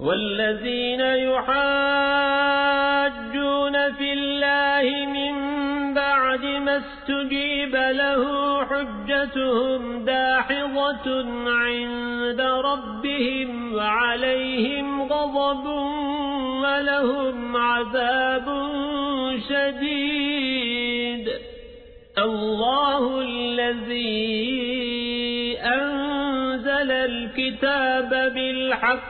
والذين يحاجون في الله من بعد ما استجيب له حجتهم داحظة عند ربهم وعليهم غضب ولهم عذاب شديد. الله الذي أنزل الكتاب بالحق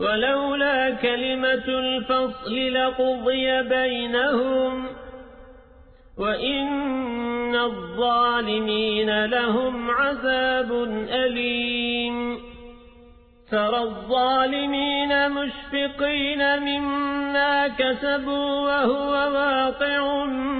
ولولا كلمة الفصل لقضي بينهم وإن الظالمين لهم عذاب أليم ترى الظالمين مشفقين مما كسبوا وهو واقع بهم